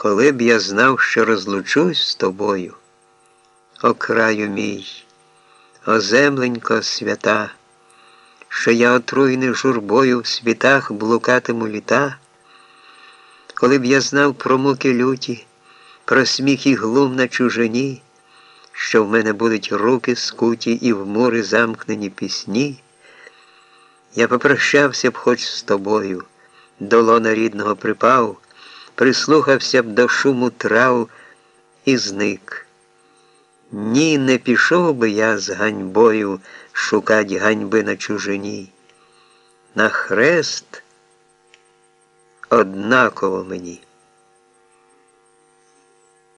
Коли б я знав, що розлучусь з тобою, о краю мій, о земленько свята, що я отруйний журбою в світах блукатиму літа, коли б я знав про муки люті, про сміх і глум на чужині, що в мене будуть руки скуті і в мури замкнені пісні, я попрощався б хоч з тобою, до лона рідного припав прислухався б до шуму трав і зник. Ні, не пішов би я з ганьбою шукать ганьби на чужині. На хрест однаково мені.